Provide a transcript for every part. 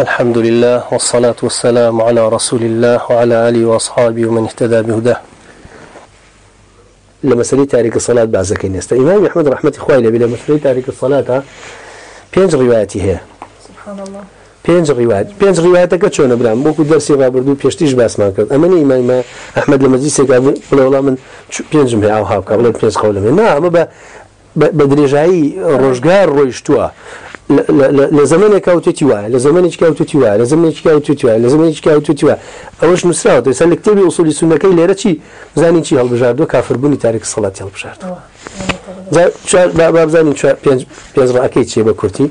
الحمد لله والصلاة والسلام على رسول الله وعلى آله وأصحابه ومن اهتدى بهداه. لما سلي تاريك الصلاة بعزك الناس. إمام أحمد رحمة إخوائي لبي لما سلي تاريك الصلاة بينج رواياتي هي سبحان الله. بينج روايات. بينج رواياتك چۆنە برام بۆکو دەرسی ڕابردوو پێشتیش باسمان کرد ئەمە ئیمایمە ئەحمد لە مەجلیسێک بڵێ وڵام من پێنجم هەیە ئاو هاوکە بڵێ پێنج قەولەمێ نا ئەمە بە بە درێژایی ڕۆژگار ڕۆیشتووە لە زمانێک کاوتێتی وایە لە زمانێک کاوتێتی وایە لە زمانێک کاوتێتی وایە لە زمانێک کاوتێتی وایە. ئەوەش نووسراوە سەر لە کتێبی ئوسولی سونەکەی لێرە چی؟ زانی چی هەڵبژاردووە؟ کافربوونی تاریک سەڵاتی هەڵبژاردووە. بابزانین پێنج ڕاکەی چیە بە کورتی؟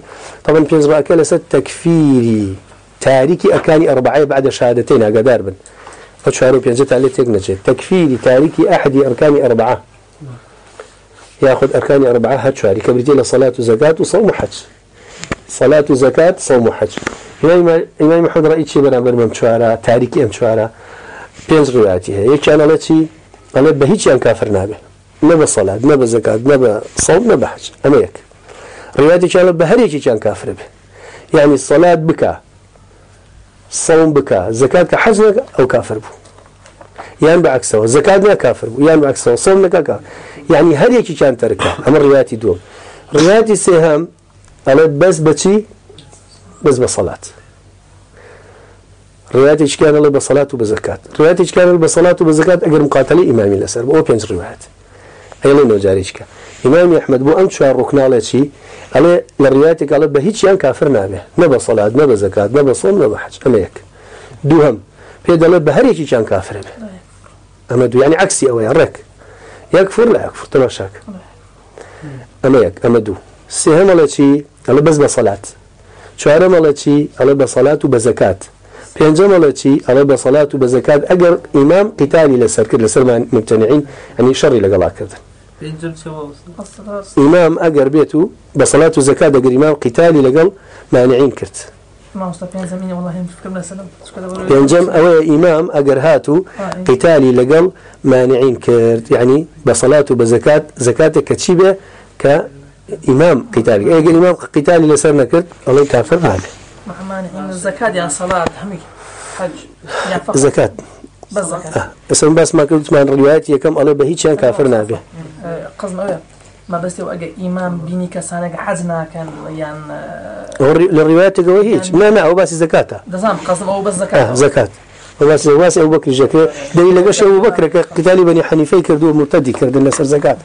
طبعا پێنج ڕاکە لەسەر تەکفیری. تاریکی ئەکانی ئەربعای بعد شهادتين ئاگادار بن. ئەو چوار و پێنجتان لێ تێک نەچێت. تەکفیری تاریکی ئەحدی ئەرکانی ئەربعە. ياخذ أركان أربعة هاتشواري كبرتين صلاة وزكاة وصوم وحج صلاة وزكاة صوم وحج إمام إمام محمد رأيت شيء برامبر من شوارع تاريخي أم شوارع بينز رواياتي هي كان على شيء أنا بهيج أن كافر نابه نبى صلاة نبى زكاة نبى صوم نبى حج. أنا يك رواياتي كان بهريج كان كافر به يعني الصلاة بكا صوم بكا زكاة كحج أو كافر به يعني بعكسه زكاة ما كافر يعني بعكسه صوم ما كافر يعني یعنی هل يكي كان تركه أما الروايات دوم روايات السهام قالت بس بشي بس بصلاة روايات إيش كان الله بصلاة وبزكاة روايات إيش كان الله بصلاة وبزكاة أجر مقاتلي إمامي الأسر بأو بينج روايات أي الله نوجاري إيش كان إمامي أحمد بو شوار ركنا على شيء قال للروايات قال بهيج يعني كافر نابه نبى صلاة نبى زكاة نبى صوم نبى حج أما يك دوهم في دلالة بهريك كان كافر به أما دو يعني عكسي أو يرك يكفر لا يكفر تماشاك أما يك أما دو سهم على شيء على بس بصلاة. شعر على شيء على بصلاة وبزكاة. بينجم على شيء على بصلاة وبزكاة. أجر إمام قتالي لسر. كل لسر ممتنعين يعني شر لقلا كذا. إمام أجر بيته بصلاة وزكاة. أجر إمام قتالي لقل مانعين كرت. بينجم أو إمام أجر هاتو قتالي لقل مانعين كرت. يعني بصلاة وبزكاة. زكاة كتشيبة كإمام قتالي أي إمام قتالي لسرنا كرت الله كافر هذا مانعين الزكاة يعني صلاة همي حج يعني فقط زكاة بس بس ما كنت مع الروايات يكم الله بهيج كان كافر نابه قصنا ما بس يو أجا إمام بيني كسانة حزنا كان يعني للروايات تقول هيج ما معه بس زكاة دزام قصنا أو بس زكاة آه زكاة وبس واس أبو بكر جاك دليل لقش أبو بكر قتال بني حنيفة كردو مرتدي كرد الناس زكاة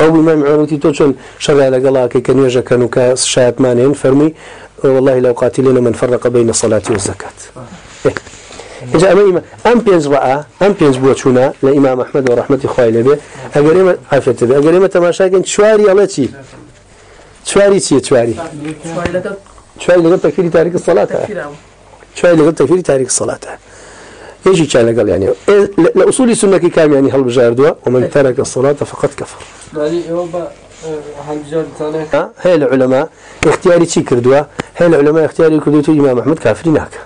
أو بإمام عروتي توشن شغال الله كي كان يجا كانوا كشاهد مانين فرمي والله لو قاتلنا من فرق بين الصلاة والزكاة إذا أما أم بينز رأى أم بينز بوتشونا لإمام أحمد ورحمة إخوائي لبي أقريمة عافية تبي أقريمة تماشاكين شواري الله تي شواري تي شواري شوي لك شواري لقد تكفيري تاريخ تكفير أو شواري لقد تكفيري تاريخ الصلاة يجي كان قال يعني لأصول السنة كام يعني هل بجاردوا ومن ترك الصلاة فقد كفر. يعني هو ثاني هاي العلماء اختياري تي كردوا هاي العلماء اختياري كردوا إمام أحمد كافرين هكا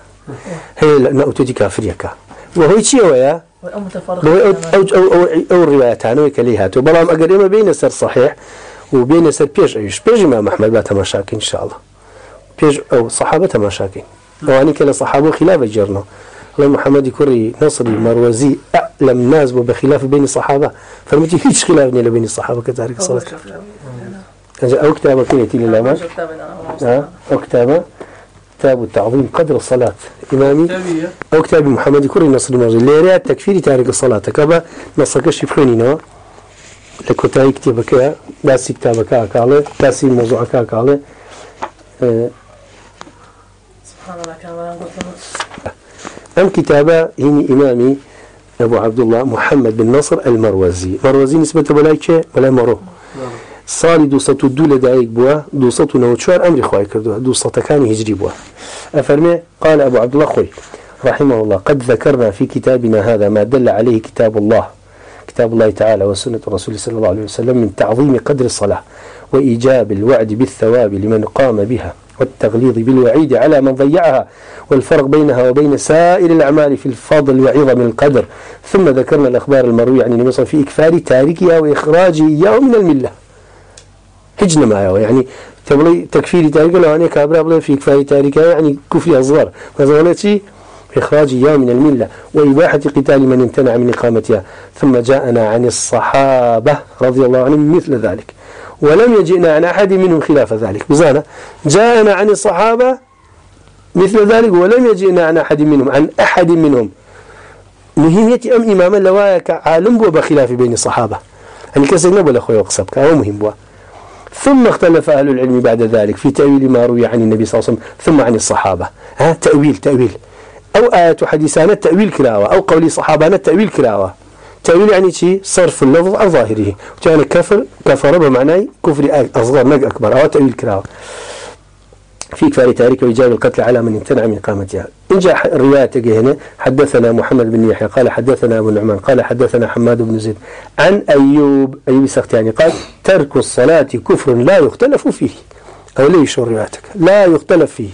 هي نأتي كافر يكا وهو يشي ويا أو متفرق أو أو أو أو, أو الروايات عنه كليهات وبلام أقر إما بين سر صحيح وبين سر بيش أيش بيش إمام أحمد بات مشاكل إن شاء الله بيش أو صحابة مشاكل وأني كلا صحابة خلاف الجرنا الله محمد كري نصري مروزي أعلم ناس بخلاف بين الصحابة فرمتي هيش خلاف بين الصحابة كذلك صلاة أو كتابة كنيتي للأمان أو كتابة كتاب التعظيم قدر الصلاة إمامي أو كتاب محمد كوري نصر المرجي اللي تكفير تارك الصلاة كبا نصك شفخوني نوا لكتاي كتابك داسي كتابك أكالي داسي موضوعك أكالي سبحان الله كان ما قلت كتابة هني إمامي أبو عبد الله محمد بن نصر المروزي. مروزي نسبة بلايك ولا مرو صالي دو سطو دو لدايك بوا دو سطو نوتشوار أمري خواهي كردوها. دو كان هجري بوا. أفرمي، قال أبو عبد الله خوي، رحمه الله، قد ذكرنا في كتابنا هذا ما دل عليه كتاب الله كتاب الله تعالى وسنة الرسول صلى الله عليه وسلم من تعظيم قدر الصلاة وإيجاب الوعد بالثواب لمن قام بها. والتغليظ بالوعيد على من ضيعها والفرق بينها وبين سائر الأعمال في الفضل وعظم القدر. ثم ذكرنا الأخبار المروية عن النبي في إكفار تاركها وإخراج إياه من الملة. هجنا معه يعني كبلي تكفير تارك لو أنا كابرا بلا في كفاية تارك يعني كفر أصغر. فزولتي إخراج إياه من الملة وإباحة قتال من امتنع من إقامتها. ثم جاءنا عن الصحابة رضي الله عنهم مثل ذلك. ولم يجئنا عن أحد منهم خلاف ذلك. بزانا جاءنا عن الصحابة مثل ذلك، ولم يجئنا عن أحد منهم، عن أحد منهم. مهمية أم إماما لوايك عالم بو بخلاف بين الصحابة. يعني كسر نبو لأخوي وقصبك هو مهم بوا. ثم اختلف أهل العلم بعد ذلك في تأويل ما روي عن النبي صلى الله عليه وسلم، ثم عن الصحابة. ها؟ تأويل تأويل. أو آيات حديثان التأويل كراوة، أو قولي صحابان التأويل كراوة. تأويل يعني شيء صرف اللفظ عن ظاهره. وكان كفر كفر بمعنى كفر أصغر نق أكبر. أو تأويل كراوة. في كفار تاريخ وإجاب القتل على من امتنع من إقامتها. إن جاء الرواية هنا. حدثنا محمد بن يحيى قال حدثنا أبو النعمان قال حدثنا حماد بن زيد. عن أيوب أيوب السختياني قال ترك الصلاة كفر لا يختلف فيه. أو ليش روايتك؟ لا يختلف فيه.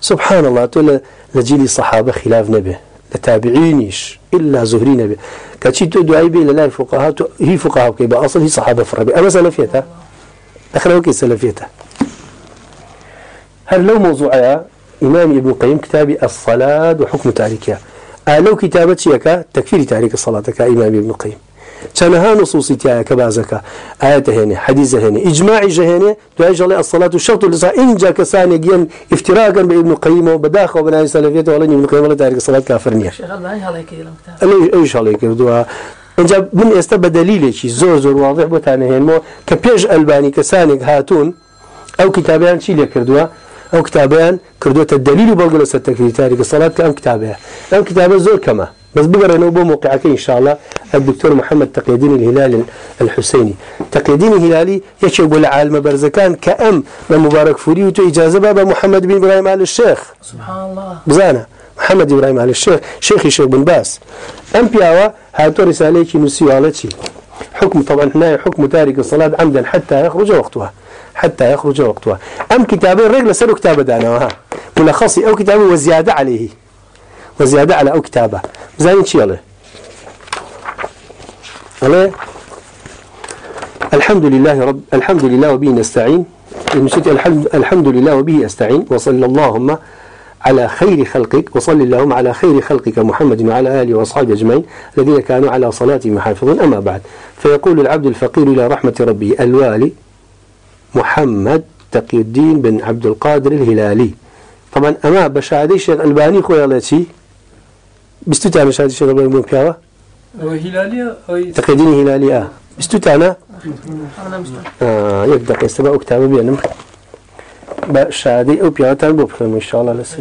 سبحان الله تقول لجيل الصحابة خلاف نبي. لتابعينيش إلا زهري نبي. كاتشي دعاي بي لله الفقهاء هي فقهاء كيبا أصل هي صحابة في أما سلفيتها؟ دخلوا كي سلفيتها. هل لو موضوعها إمام ابن قيم كتابي الصلاة وحكم تاريكها؟ لو كتابتك تكفير تاريك الصلاة كإمام ابن قيم كانها نصوصي تاعك كبازك آيات هنا حديث هنا إجماع جهنة دعاء الله الصلاة الشرط لصا إن جاء كسان يجين افتراقا بابن القيم وبداخل وبناء سلفيته ولا ابن القيم ولا تاريك الصلاة كافرنية شغال معي هذا كلام ايش عليك دوا إن جاء من يستبدل دليل شيء زور زور واضح بتانه هنا كبيج ألباني كسانك هاتون أو كتابيان شيء ليكردوا أو كتابان كردوت الدليل وبلغلو ستكفير تاريخ الصلاة كأم كتابها أم كتابة زور كما بس بقرأ نوبو موقعك إن شاء الله الدكتور محمد تقي الدين الهلالي الحسيني. تقي الدين الهلالي يشوب العالم برزكان كأم مبارك فوري وتو إجازة بابا محمد بن إبراهيم آل الشيخ. سبحان الله. بزانا. محمد إبراهيم آل الشيخ شيخ الشيخ بن باس أم بياوا هاتو رسالة نسيوالتي حكم طبعا هنا حكم تارك الصلاة عمدا حتى يخرج وقتها. حتى يخرج وقتها. أم كتابين رجل سألوا كتابة دانا وها ملخصي أو كتابة وزيادة عليه. وزيادة على أو كتابة. زين شيء الله الله الحمد لله رب الحمد لله وبه نستعين. المشيت الحمد الحمد لله وبه استعين وصلى اللهم على خير خلقك وصل اللهم على خير خلقك محمد وعلى آله وأصحابه أجمعين الذين كانوا على صلاتهم محافظون أما بعد، فيقول العبد الفقير إلى رحمة ربه، الوالي محمد تقي الدين بن عبد القادر الهلالي. طبعا أما بشهادة الشيخ الباني خويا الله شيء بستوتا بشهادة الشيخ الباني مو بياوة هلالية تقي الدين الهلالي آه بستوتا أنا أنا مستوى آه يبدأ يستبع كتابه بينهم بشهادة أو بياوة تنبو بخير إن شاء الله لسه.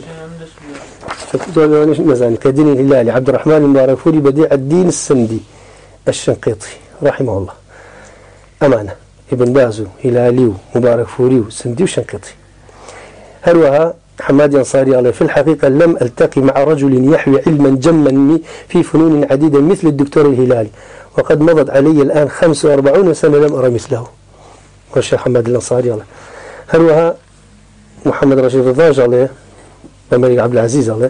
مثلا كدين الهلالي عبد الرحمن المباركفوري بديع الدين السندي الشنقيطي رحمه الله. أمانة ابن بازو هلالي مبارك فوري سندي وشنقيطي هروها حماد ينصاري الله في الحقيقة لم ألتقي مع رجل يحوي علما جما في فنون عديدة مثل الدكتور الهلالي وقد مضت علي الآن 45 سنة لم أرى مثله. والشيخ حماد الأنصاري الله هروها محمد رشيد الضاج عليه الملك عبد العزيز الله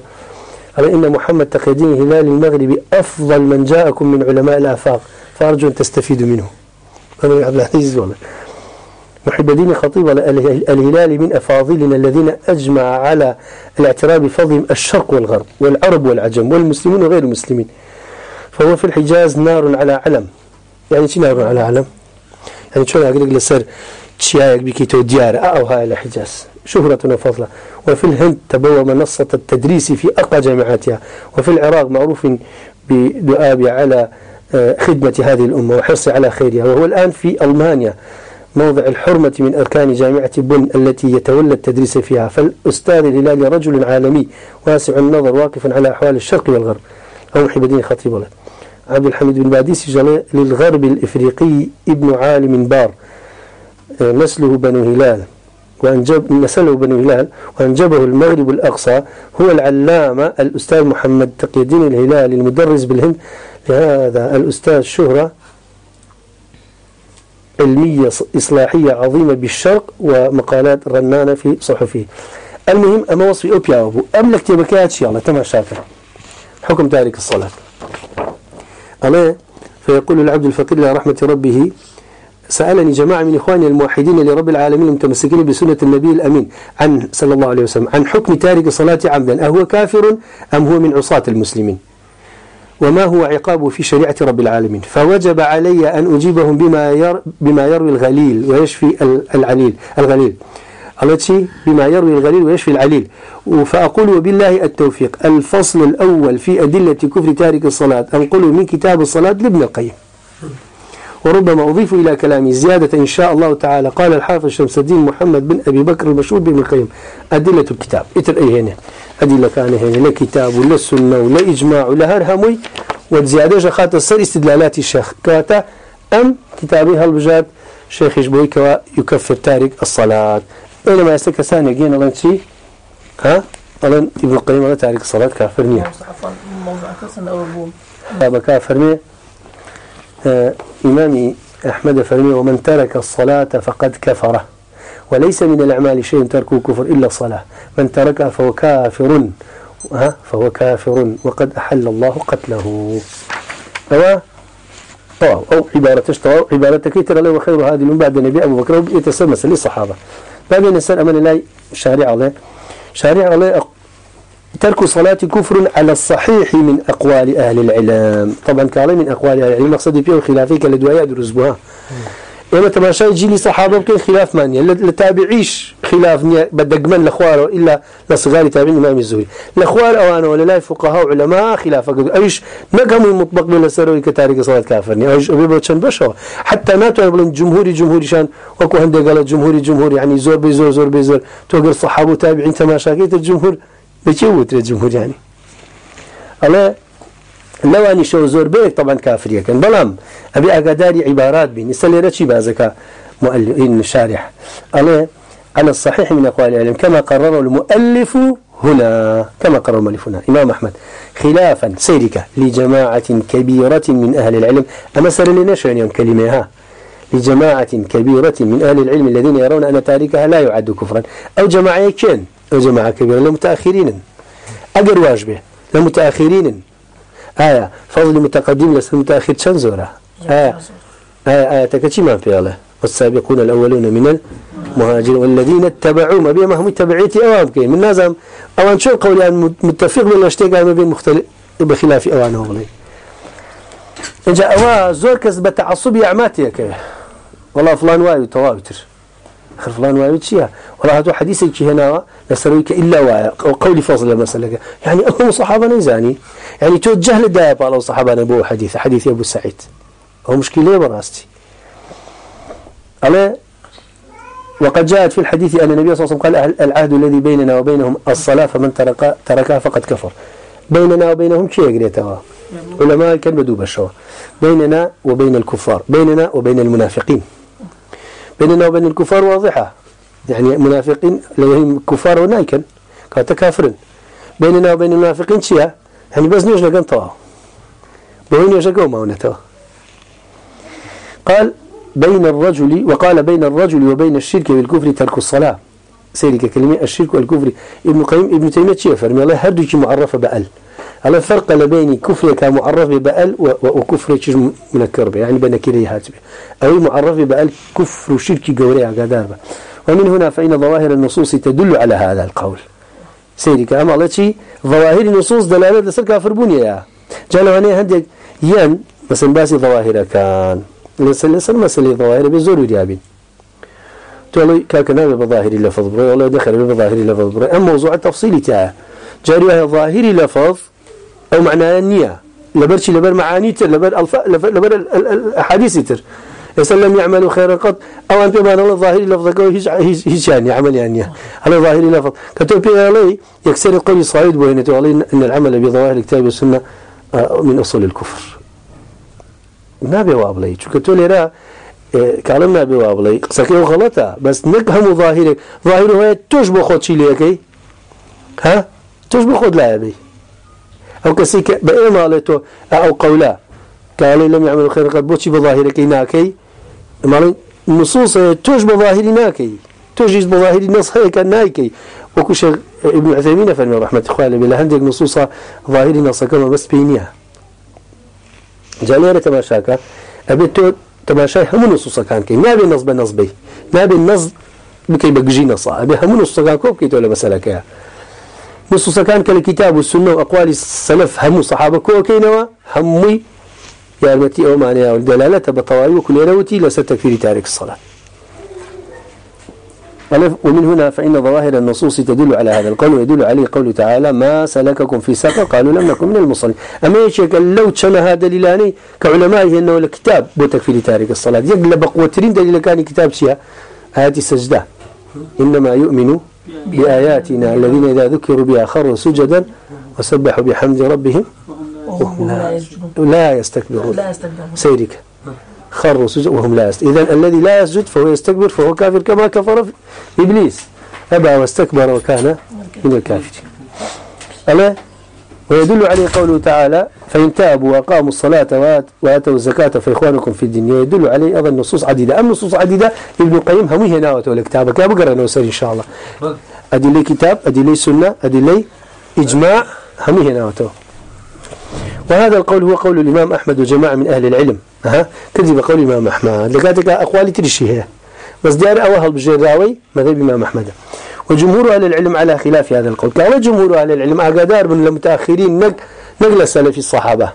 قال إن محمد تقي الدين الهلالي المغربي أفضل من جاءكم من علماء الآفاق. فأرجو أن تستفيدوا منه. الملك عبد العزيز والله محب الدين خطيب الهلالي من أفاضلنا الذين أجمع على الاعتراف بفضلهم الشرق والغرب والعرب والعجم والمسلمين وغير المسلمين. فهو في الحجاز نار على علم. يعني شو نار على علم؟ يعني شو أقول لك لسر تشياك بكيتو ديار أو هاي الحجاز شهرة وفضلة. وفي الهند تبوى منصة التدريس في أقوى جامعاتها. وفي العراق معروف بدؤابي على خدمة هذه الأمة وحرص على خيرها. وهو الآن في ألمانيا. موضع الحرمة من أركان جامعة بن التي يتولى التدريس فيها. فالأستاذ الهلالي رجل عالمي، واسع النظر، واقف على أحوال الشرق والغرب. أو محب خطيب الله عبد الحميد بن باديس للغرب الإفريقي ابن عالم بار. نسله بنو هلال. وأنجب نسله بنو هلال. وأنجبه المغرب الأقصى. هو العلامة الأستاذ محمد تقي الدين الهلالي المدرس بالهند. لهذا الأستاذ شهرة علمية إصلاحية عظيمة بالشرق ومقالات رنانة في صحفه. المهم، أما وصفي أوبيا أبو. أم لك تبكات شيء الله، تمام شاكر حكم تارك الصلاة. الله فيقول العبد الفقير إلى رحمة ربه، سألني جماعة من إخواني الموحدين لرب العالمين المتمسكين بسنة النبي الأمين عن صلى الله عليه وسلم، عن حكم تارك الصلاة عمدا. أهو كافر أم هو من عصاة المسلمين؟ وما هو عقابه في شريعة رب العالمين. فوجب علي أن أجيبهم بما, ير بما يروي الغليل ويشفي العليل الغليل. التي بما يروي الغليل ويشفي العليل. فأقول وبالله التوفيق. الفصل الأول في أدلة كفر تارك الصلاة. أنقل من كتاب الصلاة لابن القيم. وربما أضيف إلى كلامي زيادة إن شاء الله تعالى. قال الحافظ شمس الدين محمد بن أبي بكر المشهور بن القيم أدلة الكتاب. إتر أي هنا؟ أدلة كان هنا. لا كتاب ولا سنة ولا إجماع ولا هرهمي والزيادة جخات السر استدلالات الشيخ. كاتا أم كتابي هالبجاد شيخ يشبوي كوا يكفر تارك الصلاة. إلا ما يستكى ثاني. جينا الله شيء ها؟ الله ابن القيم الله تارك الصلاة كافر نية. عفوا. موضوع كسر أو أحمد فرمي، ومن ترك الصلاة فقد كفره وليس من الأعمال شيء تركه كفر إلا الصلاة، من تركها فهو كافر فهو كافر، وقد أحل الله قتله. أو أو أو عبارة اشتوى عبارة كتر له وخير هذه من بعد النبي أبو بكر يتسمس للصحابة باب النسان أمان الله شارع الله شارع الله ترك صلاة كفر على الصحيح من أقوال أهل العلم. طبعا كالي من أقوال أهل العلم. مقصد بيه خلافيك لدوايا درس بها. إما تماشى جيلي صحابة بكين خلاف مانيا. لتابعيش خلاف نيا. بدق من لخواره إلا لصغار تابعين إمام الزهري. لخوار أوانا ولا لا فقهاء علماء خلاف. أيش؟ نقم المطبق من السروي كتارك صلاة كافرني أيش؟ أبي بلتشان بشوا حتى ناتو يقولون جمهوري جمهوري شان. وكو هندي قال جمهوري جمهوري. يعني زور بزور زور بزور. توقر صحابة تابعين تماشى كيت الجمهور. بچوت الجمهور يعني الله لو اني شو زور بيك طبعا كافر كان بلام ابي اقداري عبارات بين يسالي رشي بازك مؤلف الشارح الله على الصحيح من اقوال العلم كما قرره المؤلف هنا. كما قرر المؤلف هنا. امام احمد. خلافا سيرك لجماعه كبيره من اهل العلم. اما سر لنا شو يعني كلمه ها. لجماعه كبيره من اهل العلم الذين يرون ان تاركها لا يعد كفرا او جماعه كين او جماعه كبيره لمتاخرين اجر واجبه لمتاخرين آية فضل متقدم لسه متأخر شن زورة آية آية آية تكتشي ما في الله والسابقون الأولون من المهاجرين والذين اتبعوا ما ما هم تبعيتي أوام كي من نازم. أوان شو قولي أن متفق من الاشتيق ما بين مختلف بخلاف أوان أولي إن جاء أوا زور كسب تعصب يعماتي كي والله فلان واي توابتر خر فلان واي تشيها والله هذا حديثك هنا نسرويك إلا واي وقولي فاصل المسألة يعني أهم صحابة نيزاني يعني توجه للدائب على الصحابة نبوه حديث. حديث أبو سعيد. هو مشكلة براستي. على وقد جاءت في الحديث أن النبي صلى الله عليه وسلم قال العهد الذي بيننا وبينهم الصلاة فمن ترك تركها فقد كفر. بيننا وبينهم شيء قريتها علماء كان بدو بشوا بيننا وبين الكفار. بيننا وبين المنافقين. بيننا وبين الكفار واضحة. يعني منافقين لهم كفار ونايكن كاتكافرين بيننا وبين المنافقين شيء يعني بس نيوش لقن طوا بوين يشقوا ما ونتوا قال بين الرجل، وقال بين الرجل وبين الشرك والكفر ترك الصلاة. سيرك كلمة الشرك والكفر. ابن قيم، ابن تيمية شيء فرمي الله هردوك معرفة بأل. على فرق لبين كفر كمعرف بأل وكفر منكر به يعني بنكري هاتبه أو معرف بأل كفر شرك قوري قدار ومن هنا فإن ظواهر النصوص تدل على هذا القول. سيرك أما الله شيء ظواهر النصوص دلالة لسر كافر بنيا جالوا هنا هندي ين مثلا باسي ظواهر كان. لسر لسر مثلا ظواهر بزور وديابين. تقول كاكنا بظاهر لفظ بري والله دخل بظاهر لفظ بري أما موضوع التفصيل تاعه. جاري ظاهر لفظ أو معناه النية لبرش لبر معاني تر لبر الفاء لبر الأحاديث تر. يسلم يعمل خيرا قط. أو أنت ما الله ظاهر لفظك هيج هيج يعني عمل يعني. على ظاهر لفظ. كتب علي يكسر قول صعيد بين علي أن العمل بظواهر الكتاب والسنة من أصول الكفر. ما بيوابلي شو كتب لي كلام ما بيوابلي سكين غلطة؟ بس نكهم ظاهرك. ظاهره هو تشبه خد شيء ليك ها؟ تشبه خد لا يبي. أو كسيك بإمالته أو قولا قال لم يعمل خير قد بوشي بظاهرك ناكي مالين نصوص توج بظاهر ناكي توجيز بظاهر نص هيك ناكي وكش ابن عثيمين فرمي رحمة إخواني بلا عندك نصوص ظاهر نص كما بس بينيها جاليرة ما شاكا أبي تو تماشای همون نصوصەکان کەی نابێ نەز بە نەزبەی نابێ نەز بکەی بە گژی نەسا ئەبێ هەموو نصوصەکان کۆ بکەیتەوە لە مەسەلەکەیە نصوصەکان کە لە کتاب و سنە و ئەقوالی سەلف هەموو سەحابە کۆکەینەوە هەمووی یارمەتی ئەومانەیە دەلالەتە بە تەواوی وەکو لێرەوتی لەسەر الصلاة. ومن هنا فإن ظواهر النصوص تدل على هذا القول ويدل عليه قول تعالى ما سلككم في سقر قالوا لم نكن من المصلين. أما يشيك لو تشنا هذا دليلاني كعلمائه أنه الكتاب بتكفير تارك الصلاة. يقلب قوترين دليل كان كتاب شيء. آيات السجدة إنما يؤمن بآياتنا الذين إذا ذكروا بها خروا سجدا وسبحوا بحمد ربهم وهم لا لا يستكبرون. لا يستكبرون. سيرك خروا سجدا وهم لا يسجد إذن الذي لا يسجد فهو يستكبر فهو كافر كما كفر إبليس. أبى واستكبر وكان من الكافرين. ألا؟ ويدل عليه قوله تعالى فإن تابوا وأقاموا الصلاة وآتوا الزكاة فإخوانكم في الدنيا. يدل عليه أيضا نصوص عديدة. أما نصوص عديدة ابن القيم هم هنا وتولى كتابك يا بقرأ نوسر إن شاء الله. أدي لي كتاب أدي لي سنة أدي لي إجماع هم هنا وتولى وهذا القول هو قول الإمام أحمد وجماعة من أهل العلم. أها؟ كذب قول الإمام أحمد. لقاتك أقوالي ترشي هي. بس دار أوهل بجراوي مذهب الإمام أحمد. وجمهور أهل العلم على خلاف هذا القول. كان جمهور أهل العلم أقدار من المتأخرين نق نقل سلف الصحابة.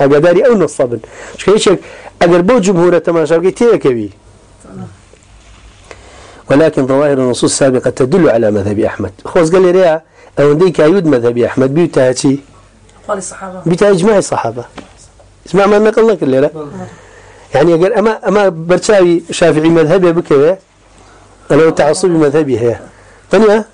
أقداري أو نصبن شو كيشك أقربوا جمهور تماشا تيك بي ولكن ظواهر النصوص السابقة تدل على مذهب أحمد. خوز قال لي ريا أو ديك أيود مذهب أحمد بيوتاتي قال الصحابة. بتا إجماع الصحابة. اسمع ما نقل لك الليلة؟ يعني أقول أما أما برشاوي شافعي مذهبي بكذا لو تعصبي مذهبي هي. ثانية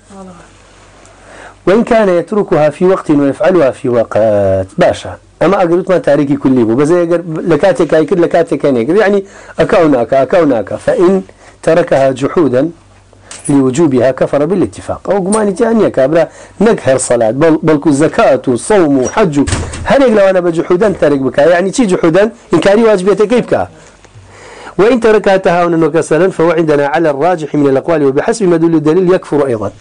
وإن كان يتركها في وقت ويفعلها في وقت، باشا. أما أقولت ما تاريكي كل بو، بس أقول لكاتك يكر لكاتك يكر يعني أكوناك أكوناك. فإن تركها جحودا لوجوبها كفر بالاتفاق. أو قماني تانية كابرا نكهر صلاة. بل بل الزكاة والصوم وحج هل لو أنا بجحودا ترك بك يعني تي جحودا؟ إن كان واجبيتك كيف كا؟ وإن تركها تهاونا وكسلا فهو عندنا على الراجح من الأقوال وبحسب ما دل الدليل يكفر أيضا.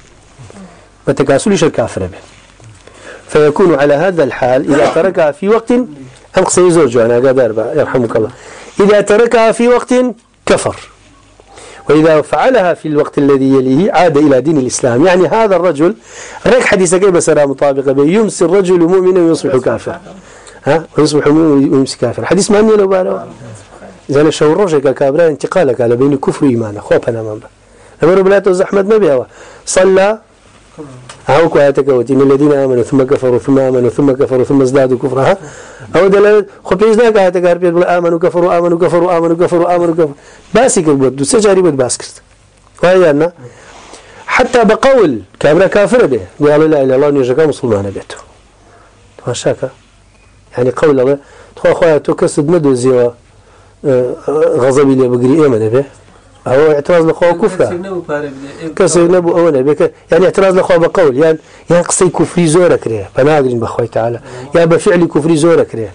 وتكاسلش الكافر به. فيكون على هذا الحال إذا تركها في وقت أنقص زوجه أنا قادر يرحمك الله. إذا تركها في وقت كفر. وإذا فعلها في الوقت الذي يليه عاد إلى دين الإسلام. يعني هذا الرجل رك حديث كيف سرى مطابقة به؟ يمسي الرجل مؤمنا ويصبح كافر ها؟ ويصبح مؤمنا ويمسي كافر حديث ما لو باله إذا أنا شو الرجل كابرا انتقالك على بين كفر وإيمان خوف أنا من لما رب الزحمة ما بيها صلى هاو كواتك وتين الذين آمنوا ثم كفروا ثم آمنوا ثم كفروا ثم ازدادوا كفرها أو دلالة خبيز ذاك هاتك هربيت بلا آمنوا كفروا آمنوا كفروا آمنوا كفروا آمنوا كفروا باسك بود سجاري بود باسكت وهي أنا حتى بقول كابرا كافر به قال لا إله إلا الله نيجا مسلمان بيته تماشاك يعني یعنی قول الله تخو أخويا تو كسد مدو زيوا غضبي اللي بقري إيمان به هو اعتراض لخوة كفر. كسر نبو أو نبي. يعني اعتراض لخوة بقول. يعني يعني قصي كفري زورة كريه فنادرين بخوي تعالى. يا بفعل كفري زورة كريه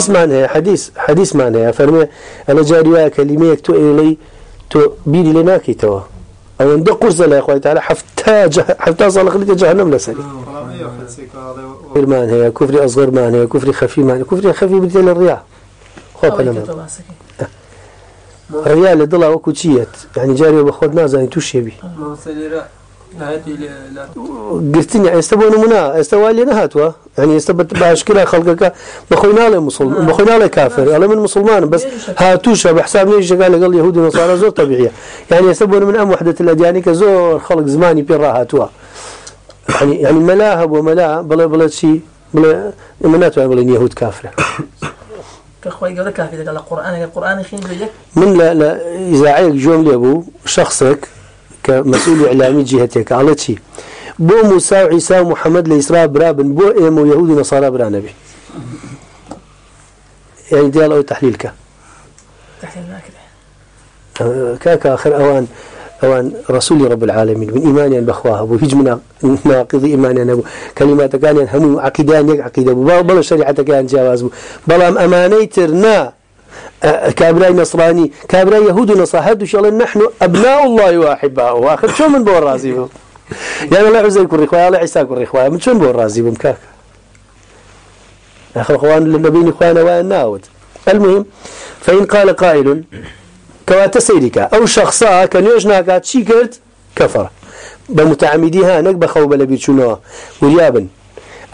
اسمعنا حديث. حديث معنا فرمي. أنا جاري كلمة تو إلي تو بيني لنا كي توا أو عند قرص لا أخوي تعالى. حفتى جه حفتى صار خليك جهنم لسري. مان هي كفري أصغر مان هي كفري خفي مان كفري خفي بدل الرياء. خوف أنا ريال لدلا وكوتشيت يعني جاري بخود نازاني توشي بي قلتني يعني استبوا منا استوى لي نهاتوا يعني استبت باشكلها خلقك بخوينا له مسلم بخوينا له كافر انا من مسلمان بس هاتوش بحساب ليش قال قال يهودي ونصارى زور طبيعيه يعني استبوا من ام وحده الاديان كزور خلق زماني بين راهاتوا. يعني يعني ملاهب وملاها بلا بلا شيء بلا مناتوا بلا يهود كافره كخوي قال كافي قال القرآن القرآن خين بيك من لا لا إذا عيق جوم لأبو شخصك كمسؤول إعلامي جهتك على شيء. بو موسى وعيسى ومحمد لإسراء برابن بو إيمو يهود ونصارى برا نبي يعني ديال أو تحليلك. تحليلنا كده كاكا آخر أوان. أوان رسول رب العالمين، من إيمانيا بأخواه أبو هجمنا ناقض إيمانيا أبو كلمات كان هم عقيدان يق عقيدة أبو بلا شريعة كان جواز بلا أمانيترنا كابراي نصراني، كابراي يهود ونصارى هدو شاء الله نحن أبناء الله وأحباؤه وآخر شو من بور رازي بهم يعني الله عزيز كل رخوة الله عيسى كل من شو من بور رازي بهم كاكا آخر أخوان للنبي إخوانا وأناوت المهم، فإن قال قائل كوات سيرك أو شخصا كان يجناك شي كرت كفر. بمتعمديها نك بخوب لبيت شنو؟ وليابن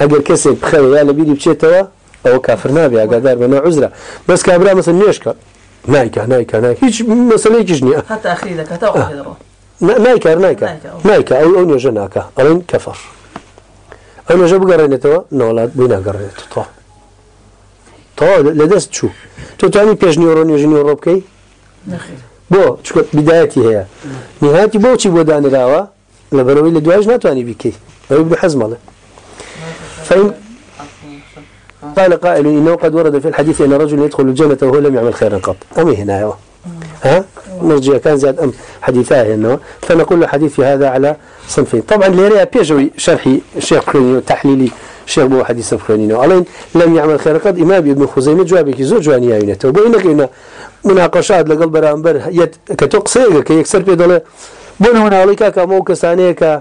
أجر كسب خير يا لبيدي بشيتوا أو كافر نابي أقدر بنا عذرة بس كابرا مثلا نيشكا. نايكا نايكا نايكا. هيك مثلا يجني حتى أخي ذاك تأخذ هذا نايكا نايكا. نايكا أو أو يجناك ألين كفر. أنا جاب قرينته نولاد بينا قرينته طه. طه لدست شو؟ تو تاني بيش نيورون يجي نيورو بكي؟ نخير بو شو بدايتي هي نهايتي بو شي بودان راوا لبروي لدواج ناتواني بكي ابن حزم الله فإن قال قائل إنه قد ورد في الحديث أن رجل يدخل الجنة وهو لم يعمل خيرا قط. أمي هنا يا ها؟ نرجع كان زاد أم حديثاه إنه. فنقول له حديث هذا على صنفين. طبعا ليريا بيجوي شرحي الشيخ خليني وتحليلي. الشيخ بو حديث خليني وعلين لم يعمل خيرا قط إمام ابن خزيمة جوابك زوج جواني ياينته وبينك إنه مناقشات لقل برامبر يت كتقصير كي يكسر بيدله بون هنا عليك كمو كسانيك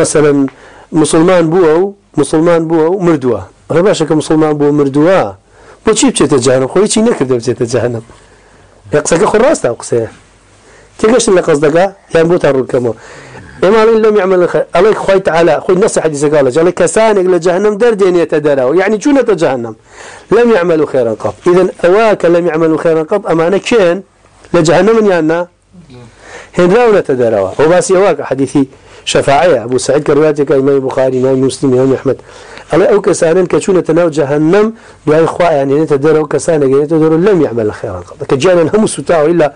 مثلا مسلمان بو مسلمان بو مردوه رباشا كمسلمان بو مردوه بو چی بچه جهنم؟ خوی چی نکرده بچه جهنم؟ يقصك خو راست او قصه تيجيش اللي قصدك يا بو ترو كما اما لم يعمل الخير عليك خوي تعالى خوي نص حديث قال قال كسانك لجهنم دردين يتدروا يعني جنة جهنم لم يعملوا خيرا قط اذا اواك لم يعملوا خيرا قط امانه كين؟ لجهنم يانا هن راونا تدروا وبس يواك حديثي شفاعية. أبو سعيد كرواتك إمام البخاري إمام مسلم إمام أحمد. على أو كسانين كشونة تناو جهنم بأي إخوة يعني نتدروا كسانة يعني لم يعمل خيرا قط كجانا هم ستاعوا إلا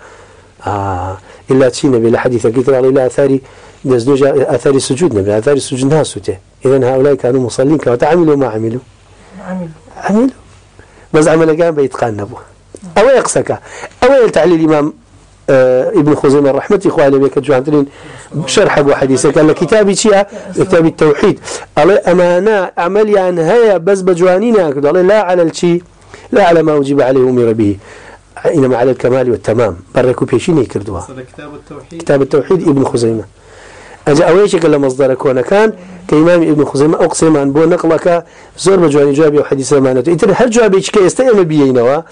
آه. إلا تشينا بلا حديث إلا أثاري دزنوج أثاري السجود نبي أثاري السجود ناسوته إذا هؤلاء كانوا مصلين كانوا تعملوا ما عملوا. عمل عملوا. بس عمل كان بيتقان نبوه أو يقصك. أو يلتعلي الإمام آه ابن خزيمة رحمة إخواني بك جوانترين شرح أبو حديثة. كان كتابي شيء؟ كتاب التوحيد. الله أمانة عمل يعني هيا بس بجوانينا لا على الشيء لا على ما وجب عليه أمر به. إنما على الكمال والتمام. بركوا بيشيني كردوها؟ كتاب التوحيد. كتاب التوحيد ابن خزيمة. أجا أويش قال مصدر كون كان كإمام ابن خزيمة أقسم عن بو نقلك زور بجواني جوابي وحديث معناته إنت هل جوابي كي يستيم بيينوا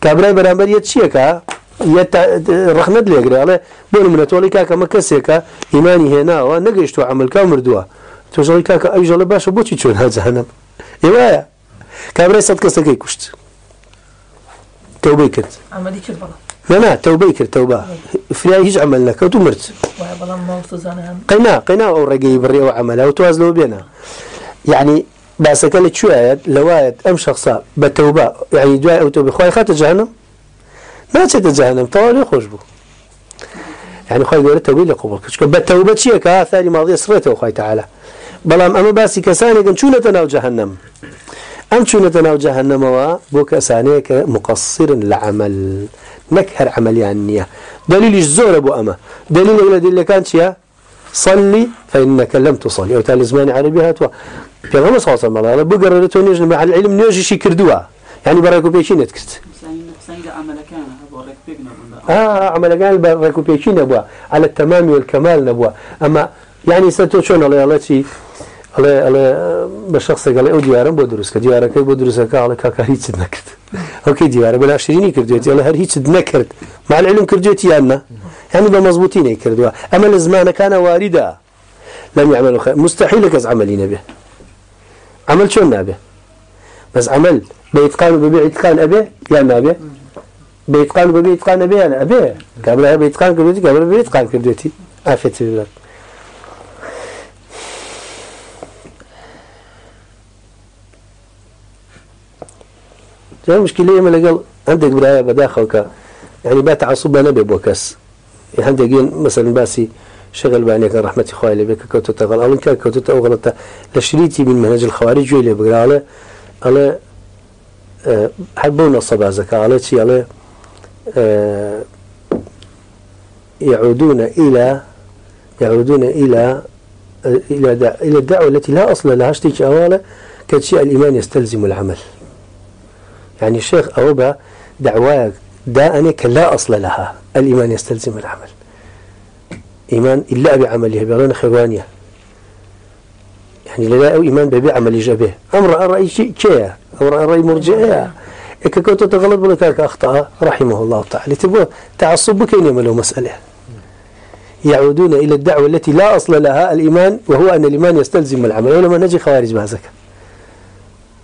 كابراي برامبر يتشيكا يت رخند لي قال بون من توليكا كما كسيكا إيماني هنا ونقشتو عمل كامر دوا كاكا أي جل باشا بوتي تشون هذا جهنم. إيوايا كابراي صدق سكي كشت. توبي كرت. عملي كل بلا لا لا توبي كرت توبة في هيج عملنا كنت مرت. وهي بلا موت زاني هم. قنا قنا او رقي بري او عمله وتوازلوا بينا. يعني بس كانت شو آيات؟ لوايات ام شخصا بتوبه يعني دعاء او توبه خوي خات جهنم؟ ما تشد جهنم طوالي خوش بو. يعني خوي قال التوبه لقبول كش بتوبه شيء كا ثاني ماضي سرته خوي تعالى. بلام اما باسي كساني كن شو نتناو جهنم؟ ام شو نتناو جهنم وا بو كساني مقصر العمل نكهر عمل يعني. دليل الزور ابو اما دليل الى دليل كان شيء صلي فانك لم تصلي. او تالي زمان عربي هاتوا في غمس صلى الله عليه وسلم بقرر تونيج مع العلم نيجي شي كردوا. يعني براكو بيشين نتكت اه عمل قال براكو بيشين ابوا على التمام والكمال نبوا اما يعني ستو شلون الله الله شي الله الله بشخص قال او ديارم بودرس كديارك كي بودرس قال كاكا هيك نكت اوكي ديار بلا شيريني كرديتي الله هر هيك نكرت مع العلم كرديتي انا يعني بمضبوطين كردوا اما الزمان كان واردا لم يعملوا خير مستحيل كز عملين به عمل شو نابه بس عمل بيتقان وببيع اتقان ابي يا نابه بيتقان وببيع اتقان ابي انا ابي قبل بيتقان كرديتي قبل بيتقان كرديتي عافيت بالله جاء مشكلة ما لقال عندك براية بداخلك. يعني بات عصبة نبي بوكس عندك مثلا باسي شغل بعنيك رحمة إخوائي اللي بك كوتو تغل أو إنك كوتو تغلط لشريتي من منهج الخوارج اللي بقرا على على حبونا الصبا زكاة. على شيء، على يعودون إلى يعودون إلى إلى إلى الدعوة التي لا أصل لها. اشتيك أولا كشيء الإيمان يستلزم العمل. يعني الشيخ أوبا دعوة دائنة لا أصل لها، الإيمان يستلزم العمل. إيمان إلا بعمله بيغلون خيوانية. يعني لا أو إيمان ببيع عمل جبه أمر الرأي شيء، كيا. أمر الرأي مرجئة. إك كنت تغلط بلك أخطأ، رحمه الله تعالى. تبغى تعصب كين يملوا مسألة. يعودون إلى الدعوة التي لا أصل لها، الإيمان، وهو أن الإيمان يستلزم العمل. ولما نجي خوارج بازك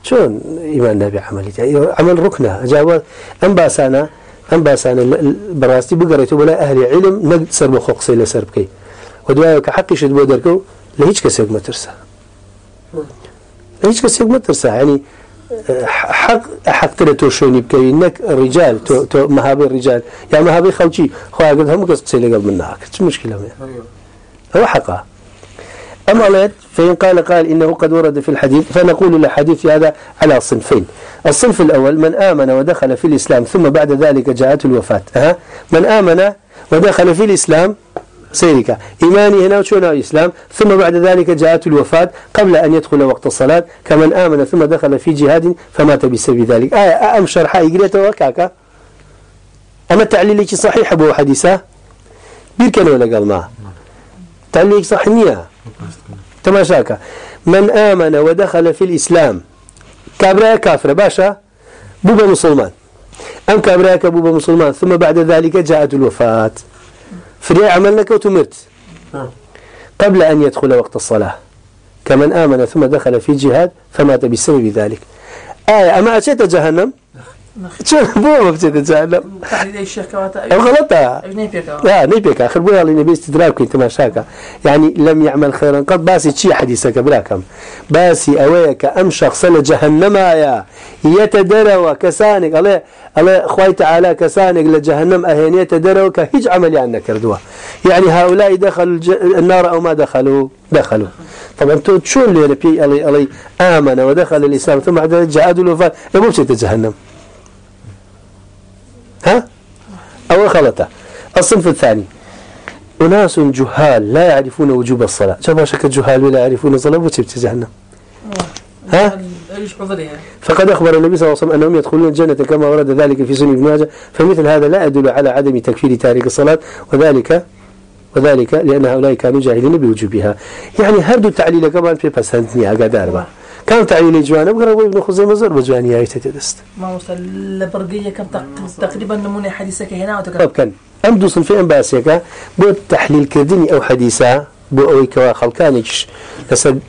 شون إيمان النبي عملي عمل ركنه جاب أم باسانا أم باسانا براستي بقريتو بلا أهل علم نقد سرب خوق سيلا سربكي ودوايك حقي شد بودركو لهيج كسيق ما ترسى. لهيج كسيق ما ترسى. يعني حق حق ترى توشوني بكي. إنك الرجال تو تو مهابي الرجال يعني مهابي خوتي خويا قلت هم قصد سيلا قبل منك شو مشكلة منها هو حقها أما لا فإن قال قال إنه قد ورد في الحديث، فنقول الحديث هذا على صنفين. الصنف الأول، من آمن ودخل في الإسلام ثم بعد ذلك جاءته الوفاة. أه؟ من آمن ودخل في الإسلام سيرك إيماني هنا وشون الإسلام؟ ثم بعد ذلك جاءته الوفاة قبل أن يدخل وقت الصلاة. كمن آمن ثم دخل في جهاد فمات بسبب ذلك. آية أم شرحة يقريته وكاكا؟ أما التعليل صحيح أبو حديثة؟ بيركن ولا قال ما؟ تعليل صحيح نية. تماشاك من آمن ودخل في الإسلام. كابرا كافر باشا بوبا مسلمان. أم كابرا كبوبا مسلمان. ثم بعد ذلك جاءت الوفاة فريع عملنك وتمرت قبل أن يدخل وقت الصلاة. كمن آمن ثم دخل في جهاد فمات بسبب ذلك. آية أما أتيت جهنم؟ أو غلطها اجنبي بيك لا آخر بويا اللي نبي استدراك كنت ما شاكا يعني لم يعمل خيرا قد باسي شي حديثك بلاكم باسي أويك أم شخص لجهنم يا يتدروا كسانك الله الله خوي تعالى كسانك لجهنم أهين يتدروا كهيج عمل عنك كردوا يعني هؤلاء دخلوا النار أو ما دخلوا؟ دخلوا. طبعا تو شو اللي ربي الله الله آمن ودخل الإسلام ثم بعد جاء الوفاة يبغى شيء جهنم؟ ها؟ أو خلطة. الصنف الثاني. أناس جهال لا يعرفون وجوب الصلاة. شبه شك جهال ولا يعرفون الصلاة وتبت جهنم؟ ها؟ فقد أخبر النبي صلى الله عليه وسلم أنهم يدخلون الجنة كما ورد ذلك في سنة ابن ماجه. فمثل هذا لا يدل على عدم تكفير تارك الصلاة، وذلك وذلك لأن هؤلاء كانوا جاهلين بوجوبها. يعني هردوا التعليل كمان في بسنتني أقدار با كان تعليل جوانا بقرأ ابن خزيمة زر بجواني هاي تتدست ما وصل لبرقية كم تق- تقريبا نمونة حديثك هنا طب وتكرر كان أم دوسن في أنباسيك بو تحليل كردني أو حديثة بو أوي كوا خلقانيش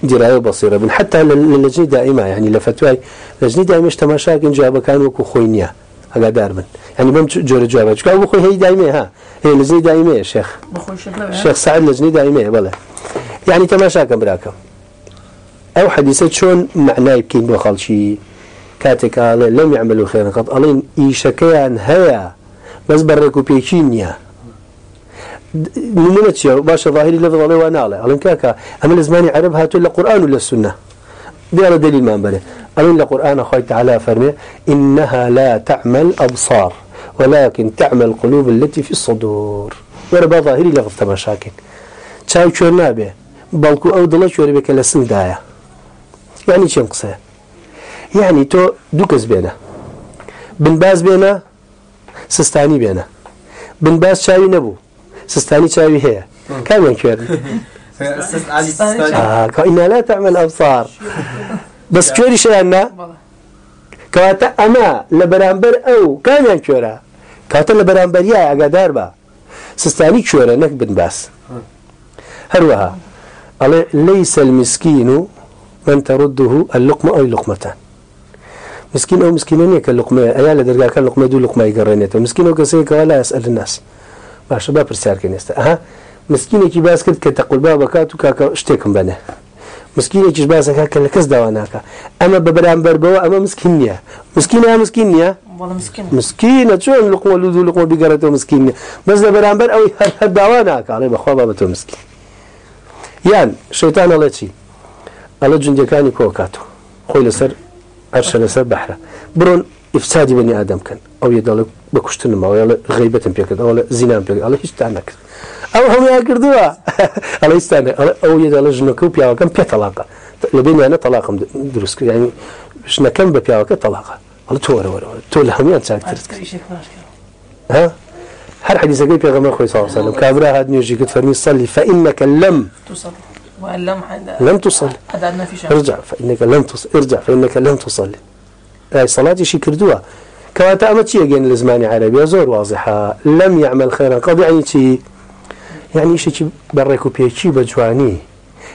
دراية بصيرة بن. حتى للجنة دائمة يعني لفتواي لجنة دائمة اشتماشاك إن جوابا كان وكو خوينيا أقدار من يعني بم جور جوابا شكا أبو خوي هي دائمة ها؟ هي لجنة دائمة يا شيخ بخوي الشيخ سعد لجنة دائمة بلا يعني تماشاك براكم أو حديثة شون معناه يبكين بخلشي كاتك لم يعملوا خيرا قد ألين إيشكيان هيا بس بركو بيكينيا نمونة شو باشا ظاهري لفظ الله وانا على ألين كاكا أما الزماني عرب هاتو إلا ولا السنة دي على دليل ما بله ألين لقرآن أخوي تعالى فرمي إنها لا تعمل أبصار، ولكن تعمل قلوب التي في الصدور. وربا ظاهري لفظ تماشاكين چاو چور نابه بلکو او دڵە چۆری بێکە لە سنگدایە یعنی چێم قسەیە یعنی تۆ دوو کەس بێنە بنباز بێنە سستانی بێنە بنباز چاوی نەبوو سستانی چاوی هەیە کامیان کوێرن إنها لا تعمل أبصار بس كوري شيئا كواتا أما لبرانبر أو كامیان کوێرە کاتە لە بەرامبەریە ئەگادار بە سستانی کوێرە نەک بنباس هروها قال ليس المسكين من ترده اللقمة أو اللقمتان مسكين أو مسكين يك اللقمة أيال درجة كان لقمة دو لقمة يقرنيته مسكين أو كسيك ولا يسأل الناس. ما شباب برسال كنيستا أها مسكين كي باس كد كتقول بابا كاتو كاكا اشتكم بنا مسكين كي باس كاكا لكس دواناكا. أما ببرام بربوا أما مسكينيا مسكينة مسكينيا والله مسكين. مسكينة شو اللقمة لذو لقمة بقرته مسكينة بس ببرام بر أو هدواناكا عليه بخوا بابا مسكين. یان شەیتان ئەڵێ چی ئەڵە جوندەکانی کۆکاتۆ خۆی لەسەر عەرشە لەسەر بەحرە بڕۆن ئفسادی بەنی ئادەم کەن ئەو یە دەڵێ بەکوشتنمەوە ئەڵێ غیبەتم پێکرد ئەوڵە زینام پێ ئەڵە هیچتان نەکرد ئەو هەمویان کردووە ئەڵە هیچتانە ئەو یە دەڵە ژنەکە و پیاوەکەم پێ تەلاقە لە بینیانە تەلاقم دروست کرد ینی ژنەکەم بە پیاوەکە تەلاقە ئەڵە تۆ وەرەوەرەوە تۆ لە هەمویان چاکترت کرد الشيخ ماشي ها؟ هر حديث قال بيغمر خوي صلى الله عليه وسلم. كابرا هاد نيجي قد فرمي صلي فإنك لم توصل وعلم لم تصلي. هذا في ارجع فإنك لم تصلي ارجع فإنك لم تصلي. هاي صلاة شي كردوها. كواتا أما تشي أجين الزمان عربي زور واضحة. لم يعمل خيرا. قد يعني تشي يعني إيش تشي بريكو بيتشي بجواني.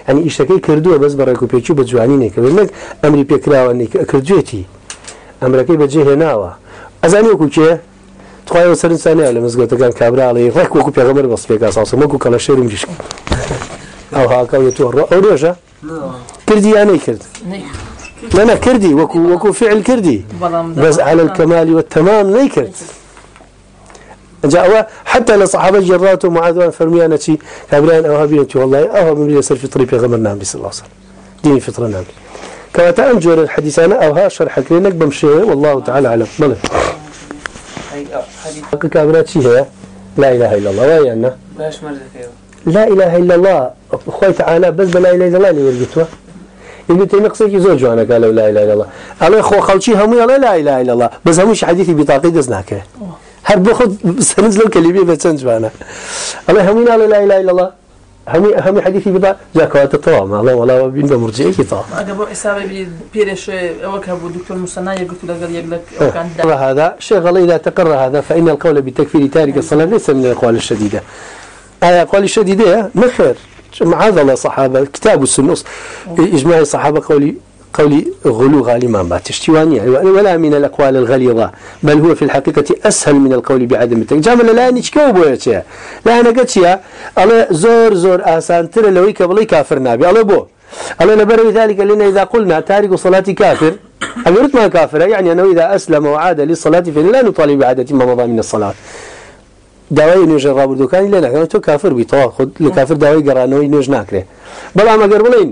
يعني إيش تكي كردوها بس بريكو بيتشي بجواني نيك. بلنك أمري بيكراوا أني كردوتي أمريكي بجي هناوا أزاني وكو كيه تخوای وسر انسانی على مزگوت کان کابرا علی رک وکو پیغمبر بس پیغا اساس مکو کلا شیر مجش او ها کا یتو رو او رجا كردي يعني كرد لا لا كردي وكو وكو فعل كردي بس على الكمال والتمام لا كرد جاء حتى لصحابه جرات ومعاذ فرميانة كابران او هابينتي والله او من يسر في طريق غمر النبي صلى الله عليه وسلم دين فطر النبي كما تأنجر الحديث أنا أو ها شرح كلينك بمشي والله تعالى أعلم ماذا كابرات شي هي لا إله إلا الله وهي أنه باش مرزك ايوه لا إله إلا الله أخوي تعالى بس بلا إله إلا الله اللي ورقتوا ابن تيمية قصير يزوج وانا قالوا لا إله إلا الله. الله إخوة خلشي همي لا لا إله إلا الله. بس همش حديثي بطاقي دزناك هر بخد سنزل الكلمة بتسنج وانا الله همي لا لا إله إلا الله. همي همي حديثي جاك وقت الطوام الله ولا بين بمرجعي كتاب أجابوا حسابي بيرش أوك أبو دكتور مسنا يقول لك يقول لك كان هذا شيء غلط إذا تقرر هذا فإن القول بتكفير تارك الصلاة ليس من الأقوال الشديدة. آية أقوال الشديدة نخير معاذ الله صحابة كتاب السنة إجماع الصحابة قولي قولي غلو غالما ما تشتواني ولا من الأقوال الغليظة، بل هو في الحقيقة أسهل من القول بعدم التك جامل لا نشكو بويتيا لا أنا قلت يا الله زور زور آسان ترى لو يكبلي كافر نابي الله بو. الله نبرو ذلك لنا إذا قلنا تارك صلاة كافر أقولت ما كافر يعني یعنی أنه إذا أسلم وعاد للصلاة فإن لا نطالب بعادة ما مضى من الصلاة. داوای نوێژە ڕابردوەکانی لێ ناکەن تۆ کافر بیتەوە خود لە کافر داوای گەڕانەوەی نوێژ ناکرێ. بەڵام ئەگەر بڵین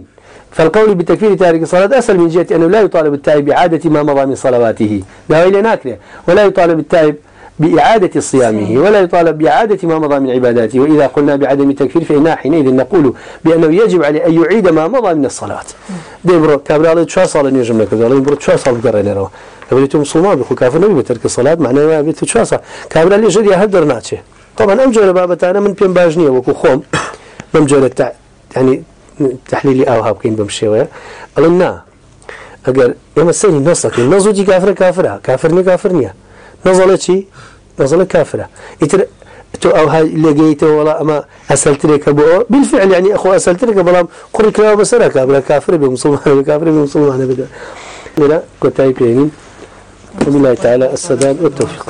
فالقول بتكفير تارك الصلاة أسهل من جهة أنه لا يطالب التائب بإعادة ما مضى من صلواته. داوي لناكله ولا يطالب التائب بإعادة صيامه ولا يطالب بإعادة ما مضى من عباداته. وإذا قلنا بعدم التكفير فإنا حينئذ نقول بأنه يجب عليه أن يعيد ما مضى من الصلاة. دي برو كابر الله شو صار نجم لك الله برو شو صار لنا لو تو مسلمان بخو كافر نبي بترك الصلاة معناه ما بيت شو صار كابر الله جدي هدر ناتشه طبعا أمجر بابتنا من بين باجنية، وكو خوم ممجر يعني تحليلي او هابكين بمشيوه قلنا اگر اما سيني نصك نزوجي كافر كافرة كافرني كافرني. نزل شي، نزل كافرة. يتر تو او هاي لقيته ولا اما اسلت لك ابو بالفعل يعني اخو اسلت لك بلا قري كلام بسرعه كافر كافر بمسلمان كافر بمسلمان بدا. لا كنت هاي بينين. وبالله تعالى السداد والتوفيق.